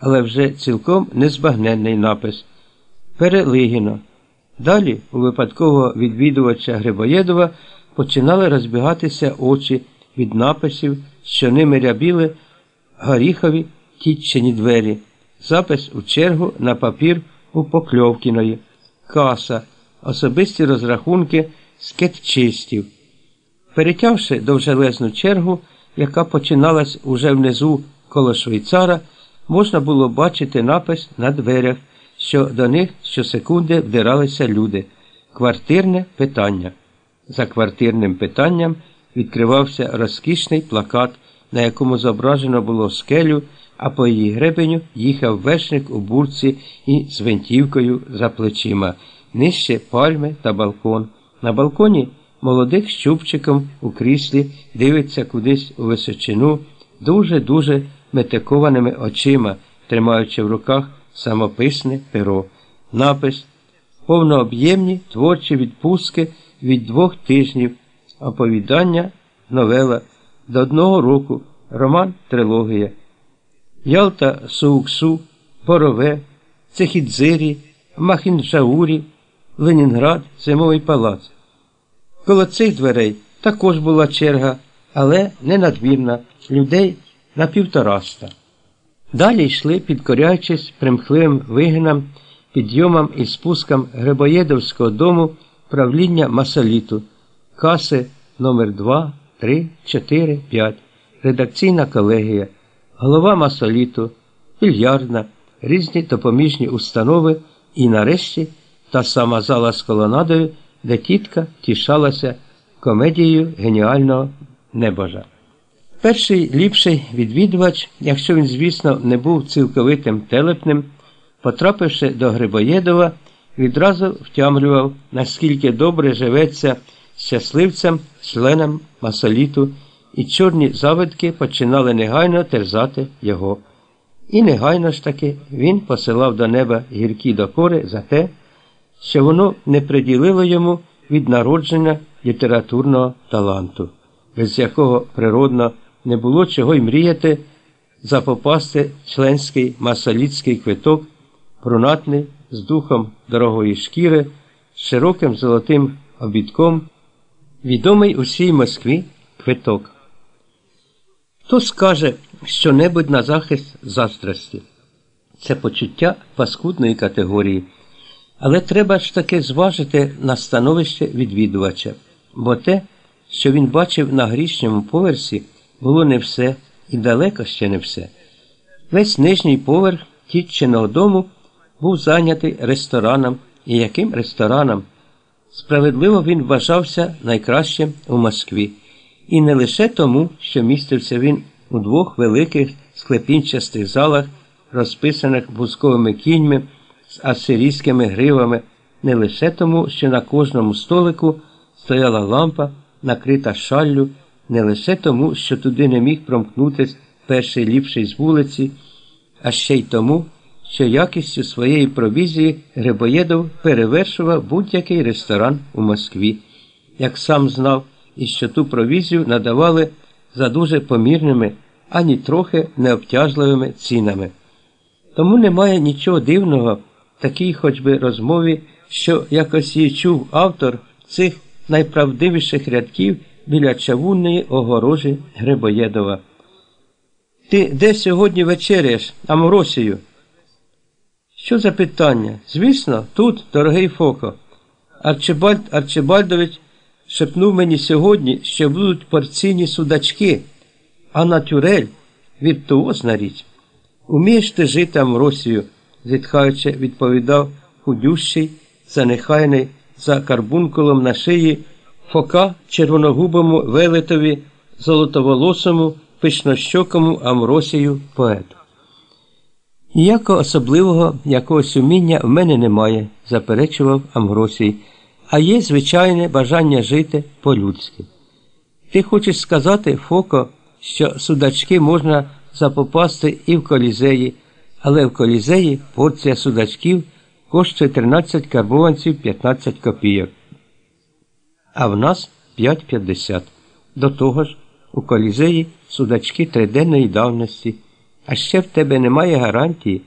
але вже цілком незбагненний напис Перелигіно. Далі у випадкового відвідувача Грибоєдова починали розбігатися очі від написів, що ними рябіли горіхові тітчені двері, запис у чергу на папір у Покльовкіної, каса, особисті розрахунки скетчистів. Перетявши довжелезну чергу, яка починалась уже внизу коло швейцара, можна було бачити напис на дверях, що до них щосекунди вдиралися люди. Квартирне питання. За квартирним питанням відкривався розкішний плакат, на якому зображено було скелю, а по її гребеню їхав вершник у бурці і з винтівкою за плечима, нижче пальми та балкон. На балконі молодик з чубчиком у кріслі дивиться кудись у височину, дуже-дуже метикованими очима, тримаючи в руках самописне перо. Напис повнооб'ємні творчі відпустки від двох тижнів, оповідання, новела до одного року, роман трилогія. Ялта Сууксу, Борове, Цехідзирі, Махінджаурі, Ленінград, Зимовий палац. Коло цих дверей також була черга, але не надмірна, людей на півтораста. Далі йшли, підкоряючись примхливим вигинам, підйомам і спускам Грибоєдовського дому правління Масоліту, каси номер 2 3, 4, 5, редакційна колегія, голова Масоліту, більярдна, різні допоміжні установи. І, нарешті, та сама зала з колонадою, де тітка тішалася комедією геніального небожа. Перший ліпший відвідувач, якщо він, звісно, не був цілковитим телепним, потрапивши до Грибоєдова, відразу втямлював, наскільки добре живеться щасливцям, членам масоліту, і чорні завидки починали негайно терзати його. І негайно ж таки він посилав до неба гіркі докори за те, що воно не приділило йому від народження літературного таланту, без якого природно не було чого й мріяти запопасти членський масолітський квиток, брунатний з духом дорогої шкіри, з широким золотим обідком, відомий усій Москві квиток. Хто скаже що-небудь на захист заздрості? Це почуття паскудної категорії. Але треба ж таки зважити на становище відвідувача, бо те, що він бачив на грішньому поверсі, було не все і далеко ще не все. Весь нижній поверх тітчиного дому був зайнятий рестораном, і яким рестораном? Справедливо він вважався найкращим у Москві. І не лише тому, що містився він у двох великих склепінчастих залах, розписаних бузковими кіньми з асирійськими гривами, не лише тому, що на кожному столику стояла лампа, накрита шаллю, не лише тому, що туди не міг промкнутись перший ліпший з вулиці, а ще й тому, що якістю своєї провізії Грибоєдов перевершував будь-який ресторан у Москві, як сам знав, і що ту провізію надавали за дуже помірними, ані трохи необтяжливими цінами. Тому немає нічого дивного в такій хоч би розмові, що якось її чув автор цих найправдивіших рядків біля чавунної огорожі Грибоєдова. Ти де сьогодні вечеряєш, Амросію? Що за питання? Звісно, тут, дорогий Фоко. Арчибальд Арчибальдович шепнув мені сьогодні, що будуть порційні судачки, а натюрель віртуозна річ. Умієш ти жити Амросію, зітхаючи, відповідав худющий, занехайний за карбункулом на шиї Фока червоногубому велетові, золотоволосому, пишнощокому Амросію поету. Ніякого особливого якогось уміння в мене немає, заперечував Амросій, а є звичайне бажання жити по-людськи. Ти хочеш сказати, Фоко, що судачки можна запопасти і в колізеї, але в колізеї порція судачків коштує 13 карбованців 15 копійок. А в нас 5,50. До того ж, у колізеї судачки триденної давності А ще в тебе немає гарантії,